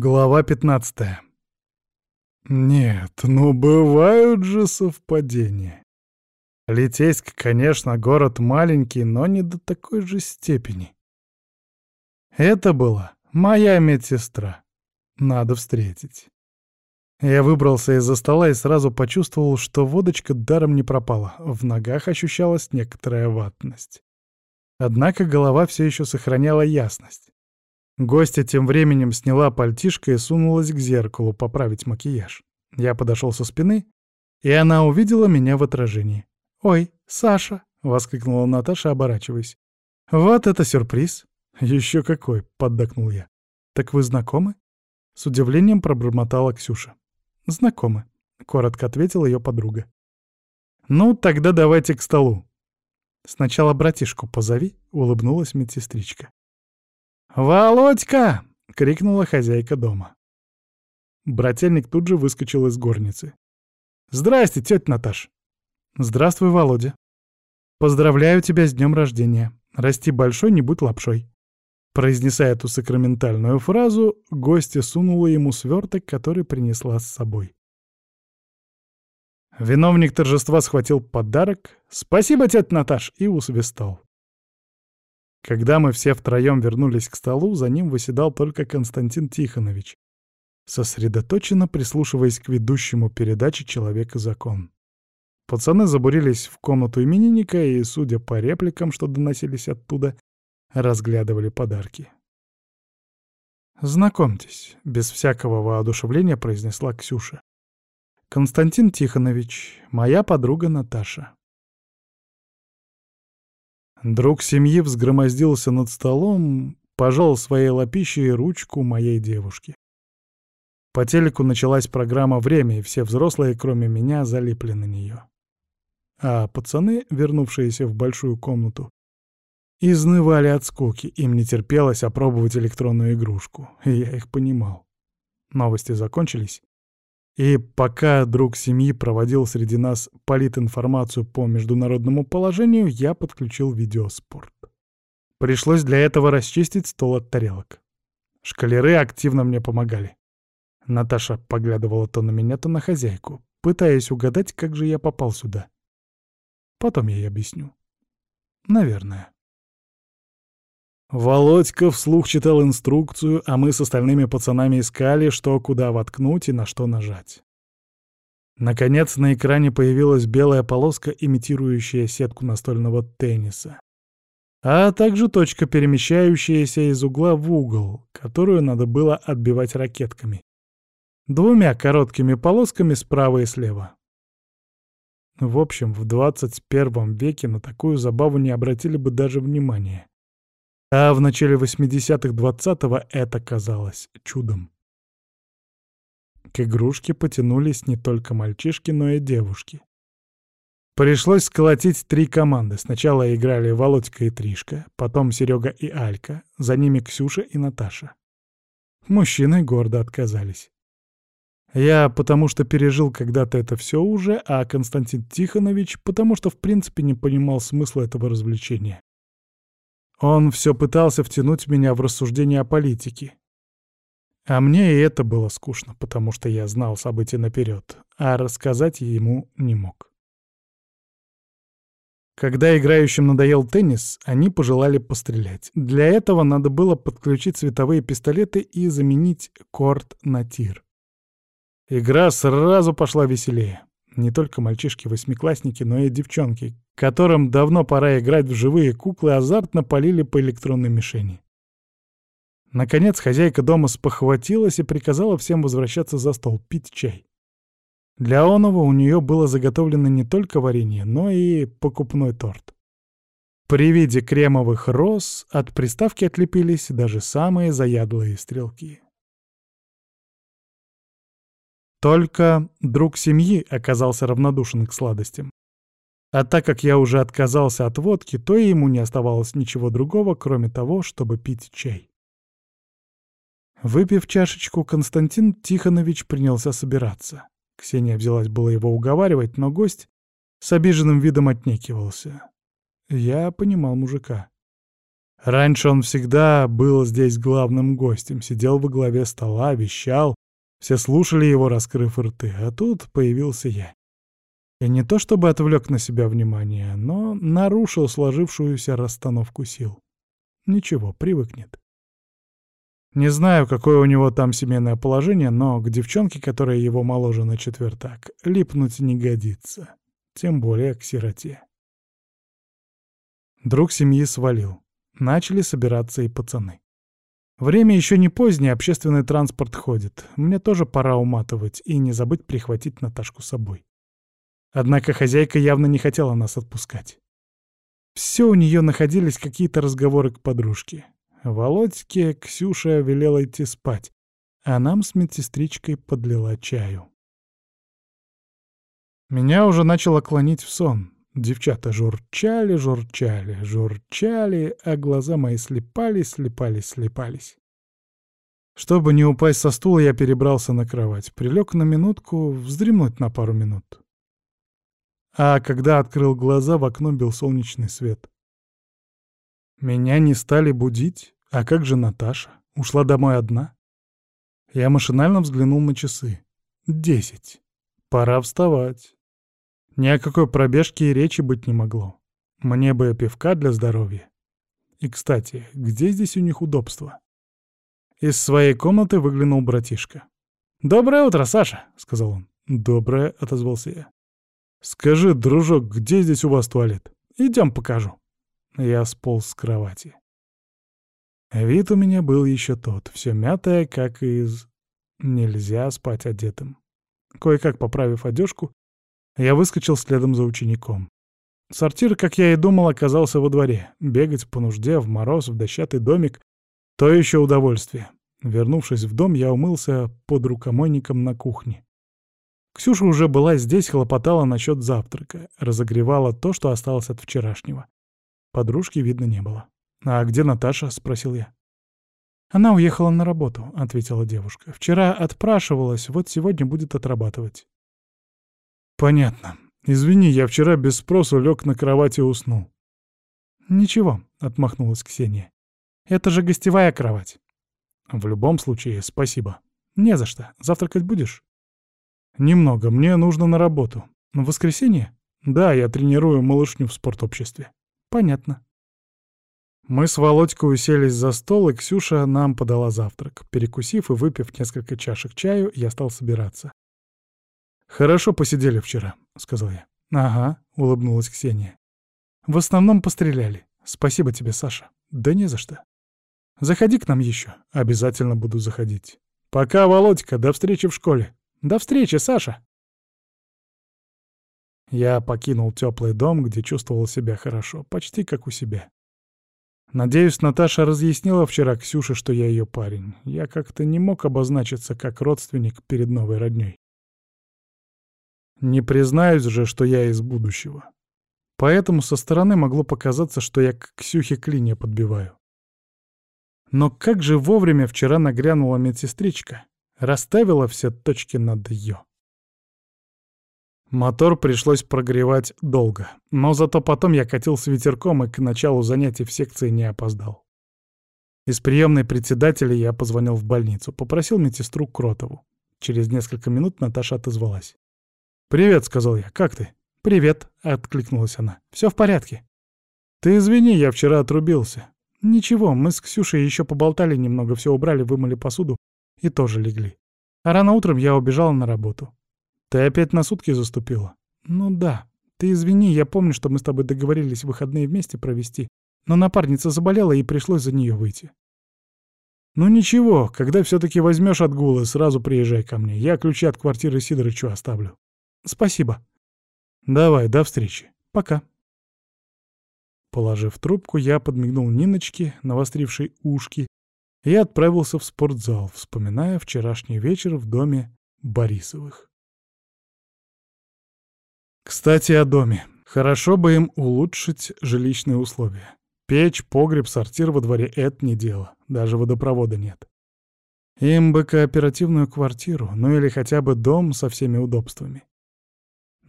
Глава 15 Нет, ну бывают же совпадения. Литейск, конечно, город маленький, но не до такой же степени. Это была моя медсестра. Надо встретить. Я выбрался из-за стола и сразу почувствовал, что водочка даром не пропала. В ногах ощущалась некоторая ватность. Однако голова все еще сохраняла ясность. Гостья тем временем сняла пальтишко и сунулась к зеркалу поправить макияж. Я подошел со спины, и она увидела меня в отражении. «Ой, Саша!» — воскликнула Наташа, оборачиваясь. «Вот это сюрприз!» «Еще какой!» — поддакнул я. «Так вы знакомы?» С удивлением пробормотала Ксюша. «Знакомы», — коротко ответила ее подруга. «Ну, тогда давайте к столу». «Сначала братишку позови», — улыбнулась медсестричка. «Володька!» — крикнула хозяйка дома. Брательник тут же выскочил из горницы. «Здрасте, тетя Наташ!» «Здравствуй, Володя!» «Поздравляю тебя с днем рождения! Расти большой, не будь лапшой!» Произнеся эту сакраментальную фразу, гостья сунула ему сверток, который принесла с собой. Виновник торжества схватил подарок. «Спасибо, тетя Наташ!» и усвистал. Когда мы все втроем вернулись к столу, за ним выседал только Константин Тихонович, сосредоточенно прислушиваясь к ведущему передачи «Человек и закон». Пацаны забурились в комнату именинника и, судя по репликам, что доносились оттуда, разглядывали подарки. «Знакомьтесь», — без всякого воодушевления произнесла Ксюша. «Константин Тихонович, моя подруга Наташа». Друг семьи взгромоздился над столом, пожал своей лапищей ручку моей девушки. По телеку началась программа «Время», и все взрослые, кроме меня, залипли на нее. А пацаны, вернувшиеся в большую комнату, изнывали от скуки, им не терпелось опробовать электронную игрушку, я их понимал. Новости закончились, и пока друг семьи проводил среди нас политинформацию по международному положению, я подключил видеоспорт. Пришлось для этого расчистить стол от тарелок. Шкалеры активно мне помогали. Наташа поглядывала то на меня, то на хозяйку, пытаясь угадать, как же я попал сюда. Потом я ей объясню. Наверное. Володька вслух читал инструкцию, а мы с остальными пацанами искали, что куда воткнуть и на что нажать. Наконец на экране появилась белая полоска, имитирующая сетку настольного тенниса. А также точка, перемещающаяся из угла в угол, которую надо было отбивать ракетками. Двумя короткими полосками справа и слева. В общем, в 21 веке на такую забаву не обратили бы даже внимания. А в начале 80-х 20-го это казалось чудом. К игрушке потянулись не только мальчишки, но и девушки. Пришлось сколотить три команды. Сначала играли Володька и Тришка, потом Серега и Алька, за ними Ксюша и Наташа. Мужчины гордо отказались. Я потому что пережил когда-то это все уже, а Константин Тихонович потому что в принципе не понимал смысла этого развлечения. Он все пытался втянуть меня в рассуждение о политике. А мне и это было скучно, потому что я знал события наперед, а рассказать ему не мог. Когда играющим надоел теннис, они пожелали пострелять. Для этого надо было подключить световые пистолеты и заменить корт на тир. Игра сразу пошла веселее. Не только мальчишки-восьмиклассники, но и девчонки, которым давно пора играть в живые куклы, азартно полили по электронной мишени. Наконец хозяйка дома спохватилась и приказала всем возвращаться за стол, пить чай. Для Онова у нее было заготовлено не только варенье, но и покупной торт. При виде кремовых роз от приставки отлепились даже самые заядлые стрелки. Только друг семьи оказался равнодушен к сладостям. А так как я уже отказался от водки, то и ему не оставалось ничего другого, кроме того, чтобы пить чай. Выпив чашечку, Константин Тихонович принялся собираться. Ксения взялась было его уговаривать, но гость с обиженным видом отнекивался. Я понимал мужика. Раньше он всегда был здесь главным гостем, сидел во главе стола, вещал, все слушали его, раскрыв рты, а тут появился я. И не то чтобы отвлек на себя внимание, но нарушил сложившуюся расстановку сил. Ничего, привыкнет. Не знаю, какое у него там семейное положение, но к девчонке, которая его моложе на четвертак, липнуть не годится. Тем более к сироте. Друг семьи свалил. Начали собираться и пацаны. Время еще не позднее, общественный транспорт ходит. Мне тоже пора уматывать и не забыть прихватить Наташку с собой. Однако хозяйка явно не хотела нас отпускать. Все у нее находились какие-то разговоры к подружке. Володьке Ксюша велела идти спать, а нам с медсестричкой подлила чаю. Меня уже начало клонить в сон. Девчата журчали, журчали, журчали, а глаза мои слепались, слепались, слепались. Чтобы не упасть со стула, я перебрался на кровать, прилег на минутку, вздремнуть на пару минут. А когда открыл глаза, в окно бил солнечный свет. Меня не стали будить? А как же Наташа? Ушла домой одна? Я машинально взглянул на часы. Десять. Пора вставать. Ни о какой пробежке и речи быть не могло. Мне бы пивка для здоровья. И, кстати, где здесь у них удобство? Из своей комнаты выглянул братишка. «Доброе утро, Саша!» — сказал он. «Доброе», — отозвался я. «Скажи, дружок, где здесь у вас туалет? Идем покажу». Я сполз с кровати. Вид у меня был еще тот, все мятое, как из... Нельзя спать одетым. Кое-как поправив одежку, я выскочил следом за учеником. Сортир, как я и думал, оказался во дворе. Бегать по нужде, в мороз, в дощатый домик — то еще удовольствие. Вернувшись в дом, я умылся под рукомойником на кухне. Ксюша уже была здесь, хлопотала насчет завтрака, разогревала то, что осталось от вчерашнего. Подружки видно не было. «А где Наташа?» — спросил я. «Она уехала на работу», — ответила девушка. «Вчера отпрашивалась, вот сегодня будет отрабатывать». «Понятно. Извини, я вчера без спросу лег на кровать и уснул». «Ничего», — отмахнулась Ксения. «Это же гостевая кровать». «В любом случае, спасибо». «Не за что. Завтракать будешь?» «Немного. Мне нужно на работу. В воскресенье?» «Да, я тренирую малышню в спортобществе». «Понятно». Мы с Володькой уселись за стол, и Ксюша нам подала завтрак. Перекусив и выпив несколько чашек чаю, я стал собираться. «Хорошо посидели вчера», — сказал я. «Ага», — улыбнулась Ксения. «В основном постреляли. Спасибо тебе, Саша». «Да не за что». «Заходи к нам еще. Обязательно буду заходить». «Пока, Володька, до встречи в школе». «До встречи, Саша». Я покинул теплый дом, где чувствовал себя хорошо, почти как у себя. Надеюсь, Наташа разъяснила вчера Ксюше, что я ее парень. Я как-то не мог обозначиться как родственник перед новой родней. Не признаюсь же, что я из будущего. Поэтому со стороны могло показаться, что я к Ксюхе клинья подбиваю. Но как же вовремя вчера нагрянула медсестричка, расставила все точки над «ё». Мотор пришлось прогревать долго, но зато потом я катил с ветерком и к началу занятий в секции не опоздал. Из приемной председателя я позвонил в больницу, попросил медсестру Кротову. Через несколько минут Наташа отозвалась. «Привет», — сказал я, — «как ты?» «Привет», — откликнулась она. «Все в порядке». «Ты извини, я вчера отрубился». «Ничего, мы с Ксюшей еще поболтали немного, все убрали, вымыли посуду и тоже легли. А рано утром я убежала на работу». «Ты опять на сутки заступила?» «Ну да. Ты извини, я помню, что мы с тобой договорились выходные вместе провести, но напарница заболела и пришлось за нее выйти». «Ну ничего, когда все-таки возьмешь отгулы, сразу приезжай ко мне. Я ключи от квартиры Сидорычу оставлю». Спасибо. Давай, до встречи. Пока. Положив трубку, я подмигнул Ниночке, навострившей ушки, и отправился в спортзал, вспоминая вчерашний вечер в доме Борисовых. Кстати, о доме. Хорошо бы им улучшить жилищные условия. Печь, погреб, сортир во дворе — это не дело. Даже водопровода нет. Им бы кооперативную квартиру, ну или хотя бы дом со всеми удобствами.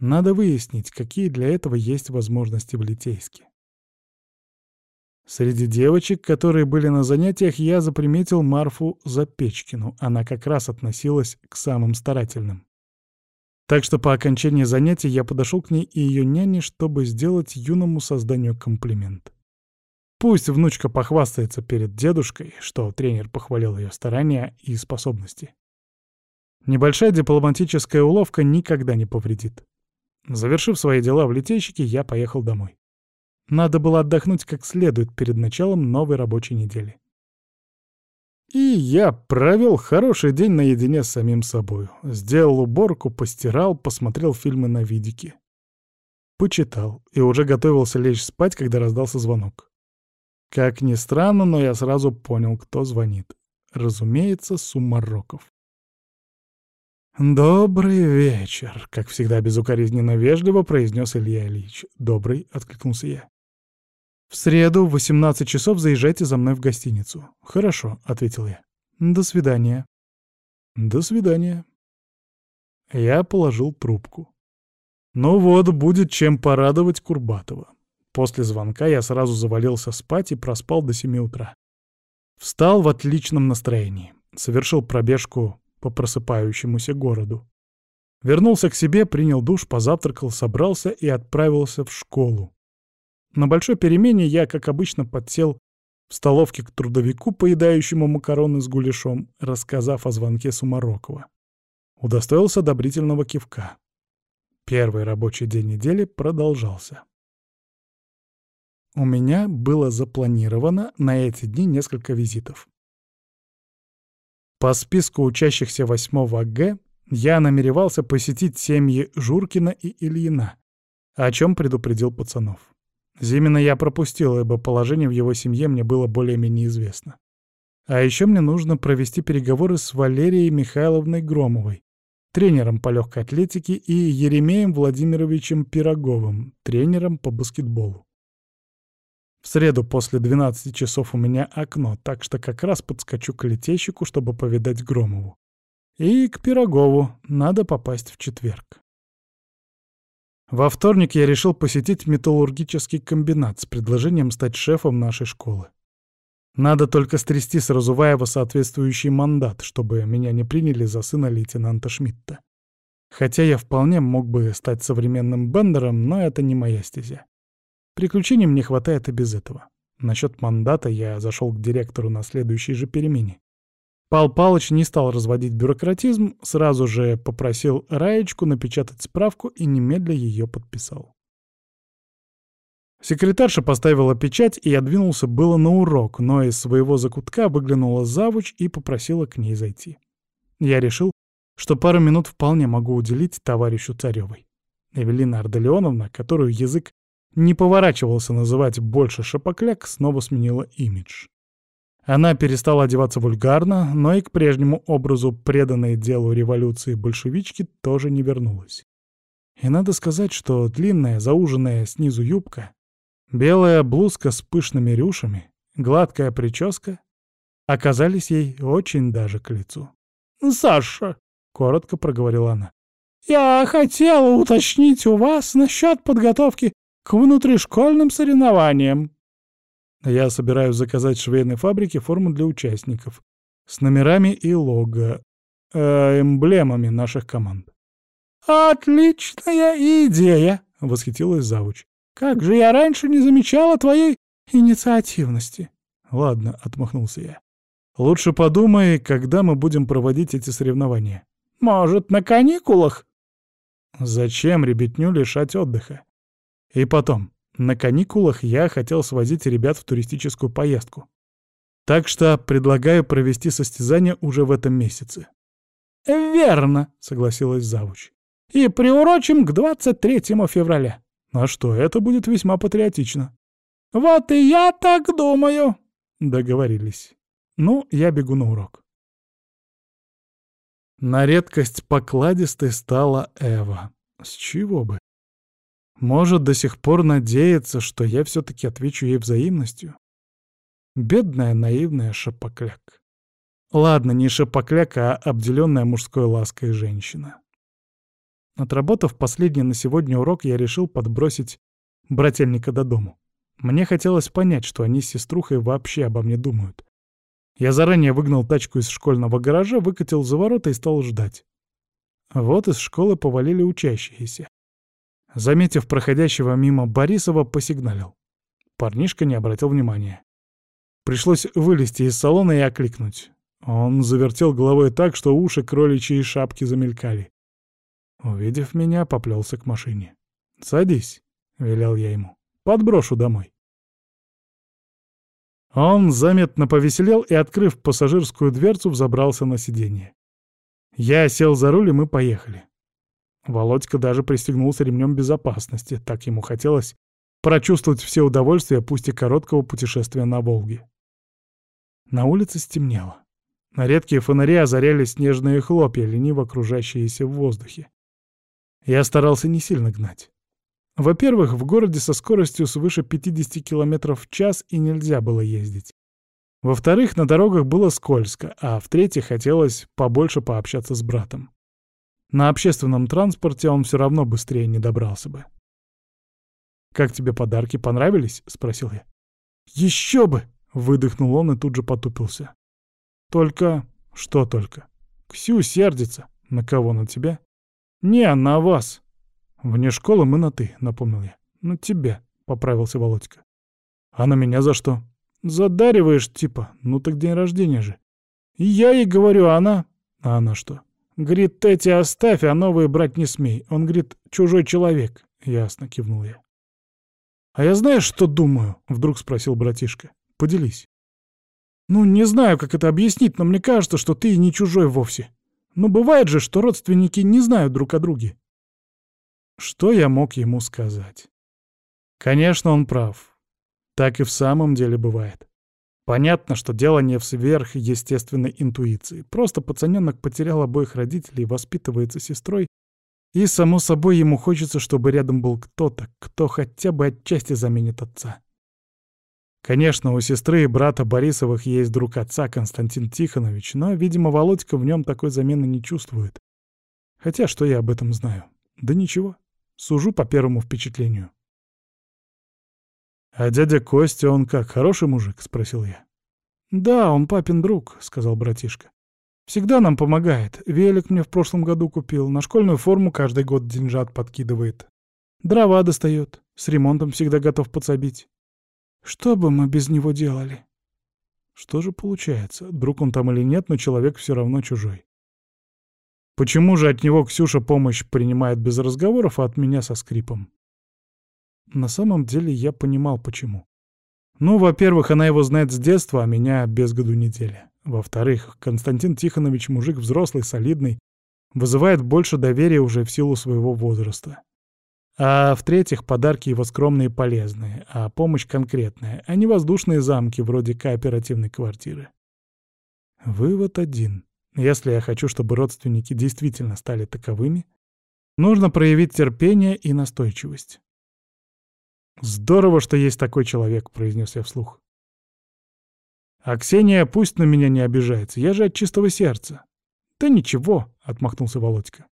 Надо выяснить, какие для этого есть возможности в Литейске. Среди девочек, которые были на занятиях, я заприметил Марфу Запечкину. Она как раз относилась к самым старательным. Так что по окончании занятий я подошел к ней и ее няне, чтобы сделать юному созданию комплимент. Пусть внучка похвастается перед дедушкой, что тренер похвалил ее старания и способности. Небольшая дипломатическая уловка никогда не повредит. Завершив свои дела в литейщике, я поехал домой. Надо было отдохнуть как следует перед началом новой рабочей недели. И я провел хороший день наедине с самим собой. Сделал уборку, постирал, посмотрел фильмы на видике. Почитал и уже готовился лечь спать, когда раздался звонок. Как ни странно, но я сразу понял, кто звонит. Разумеется, Сумароков. «Добрый вечер», — как всегда безукоризненно вежливо произнес Илья Ильич. «Добрый», — откликнулся я. «В среду в 18 часов заезжайте за мной в гостиницу». «Хорошо», — ответил я. «До свидания». «До свидания». Я положил трубку. Ну вот, будет чем порадовать Курбатова. После звонка я сразу завалился спать и проспал до 7 утра. Встал в отличном настроении. Совершил пробежку по просыпающемуся городу. Вернулся к себе, принял душ, позавтракал, собрался и отправился в школу. На большой перемене я, как обычно, подсел в столовке к трудовику, поедающему макароны с гуляшом, рассказав о звонке Сумарокова. Удостоился одобрительного кивка. Первый рабочий день недели продолжался. У меня было запланировано на эти дни несколько визитов. По списку учащихся 8 Г я намеревался посетить семьи Журкина и Ильина, о чем предупредил пацанов. Зимина я пропустил, ибо положение в его семье мне было более-менее известно. А еще мне нужно провести переговоры с Валерией Михайловной Громовой, тренером по легкой атлетике, и Еремеем Владимировичем Пироговым, тренером по баскетболу. В среду после 12 часов у меня окно, так что как раз подскочу к летейщику, чтобы повидать Громову. И к Пирогову надо попасть в четверг. Во вторник я решил посетить металлургический комбинат с предложением стать шефом нашей школы. Надо только стрясти с Разуваева соответствующий мандат, чтобы меня не приняли за сына лейтенанта Шмидта. Хотя я вполне мог бы стать современным бендером, но это не моя стезя. Приключений мне хватает и без этого. Насчет мандата я зашел к директору на следующей же перемене. Пал Палыч не стал разводить бюрократизм, сразу же попросил Раечку напечатать справку и немедля ее подписал. Секретарша поставила печать, и я двинулся было на урок, но из своего закутка выглянула завуч и попросила к ней зайти. Я решил, что пару минут вполне могу уделить товарищу Царевой. Эвелина Арделеоновна, которую язык не поворачивался называть больше шапокляк, снова сменила имидж. Она перестала одеваться вульгарно, но и к прежнему образу преданной делу революции большевички тоже не вернулась. И надо сказать, что длинная, зауженная снизу юбка, белая блузка с пышными рюшами, гладкая прическа оказались ей очень даже к лицу. «Саша», — коротко проговорила она, — «я хотела уточнить у вас насчет подготовки к внутришкольным соревнованиям». Я собираюсь заказать швейной фабрике форму для участников с номерами и лого, э, эмблемами наших команд. «Отличная идея!» — восхитилась завуч. «Как же я раньше не замечала твоей инициативности!» «Ладно», — отмахнулся я. «Лучше подумай, когда мы будем проводить эти соревнования». «Может, на каникулах?» «Зачем ребятню лишать отдыха? И потом, на каникулах я хотел свозить ребят в туристическую поездку. Так что предлагаю провести состязание уже в этом месяце. «Верно», — согласилась Завуч. «И приурочим к 23 февраля». «А что, это будет весьма патриотично». «Вот и я так думаю». Договорились. Ну, я бегу на урок. На редкость покладистой стала Эва. С чего бы? Может, до сих пор надеется, что я все-таки отвечу ей взаимностью? Бедная наивная шапокляк. Ладно, не шапокляк, а обделенная мужской лаской женщина. Отработав последний на сегодня урок, я решил подбросить брательника до дому. Мне хотелось понять, что они с сеструхой вообще обо мне думают. Я заранее выгнал тачку из школьного гаража, выкатил за ворота и стал ждать. Вот из школы повалили учащиеся. Заметив проходящего мимо Борисова, посигналил. Парнишка не обратил внимания. Пришлось вылезти из салона и окликнуть. Он завертел головой так, что уши кроличьи шапки замелькали. Увидев меня, поплелся к машине. «Садись», — велел я ему. «Подброшу домой». Он заметно повеселел и, открыв пассажирскую дверцу, взобрался на сиденье. Я сел за руль, и мы поехали. Володька даже пристегнулся ремнем безопасности, так ему хотелось прочувствовать все удовольствия, пусть и короткого путешествия на Волге. На улице стемнело. На редкие фонари озаряли снежные хлопья, лениво кружащиеся в воздухе. Я старался не сильно гнать. Во-первых, в городе со скоростью свыше 50 км в час и нельзя было ездить. Во-вторых, на дорогах было скользко, а в-третьих, хотелось побольше пообщаться с братом. На общественном транспорте он все равно быстрее не добрался бы. «Как тебе подарки, понравились?» — спросил я. «Еще бы!» — выдохнул он и тут же потупился. «Только...» «Что только?» «Ксю сердится. На кого, на тебя?» «Не, на вас!» «Вне школы мы на «ты», — напомнил я. «На тебя», — поправился Володька. «А на меня за что?» «Задариваешь, типа. Ну так день рождения же». И я ей говорю, а она... А она что? Говорит, эти оставь, а новые брать не смей. Он говорит, чужой человек. Ясно, кивнул я. «А я знаешь, что думаю?» — вдруг спросил братишка. «Поделись». «Ну, не знаю, как это объяснить, но мне кажется, что ты не чужой вовсе. Но бывает же, что родственники не знают друг о друге». Что я мог ему сказать? Конечно, он прав. Так и в самом деле бывает. Понятно, что дело не в сверхъестественной интуиции. Просто пацаненок потерял обоих родителей, воспитывается сестрой и, само собой, ему хочется, чтобы рядом был кто-то, кто хотя бы отчасти заменит отца. Конечно, у сестры и брата Борисовых есть друг отца Константин Тихонович, но, видимо, Володька в нем такой замены не чувствует. Хотя что я об этом знаю? Да ничего. Сужу по первому впечатлению. «А дядя Костя, он как, хороший мужик?» — спросил я. «Да, он папин друг», — сказал братишка. Всегда нам помогает. Велик мне в прошлом году купил. На школьную форму каждый год деньжат подкидывает. Дрова достает. С ремонтом всегда готов подсобить. Что бы мы без него делали? Что же получается? Друг он там или нет, но человек все равно чужой. Почему же от него Ксюша помощь принимает без разговоров, а от меня со скрипом? На самом деле я понимал, почему. Ну, во-первых, она его знает с детства, а меня без году недели. Во-вторых, Константин Тихонович мужик взрослый, солидный, вызывает больше доверия уже в силу своего возраста. А в-третьих, подарки его скромные и полезные, а помощь конкретная, а не воздушные замки вроде кооперативной квартиры. Вывод один. Если я хочу, чтобы родственники действительно стали таковыми, нужно проявить терпение и настойчивость. «Здорово, что есть такой человек», — произнес я вслух. А Ксения пусть на меня не обижается, я же от чистого сердца. Да ничего, отмахнулся Володька.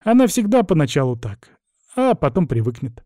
Она всегда поначалу так, а потом привыкнет.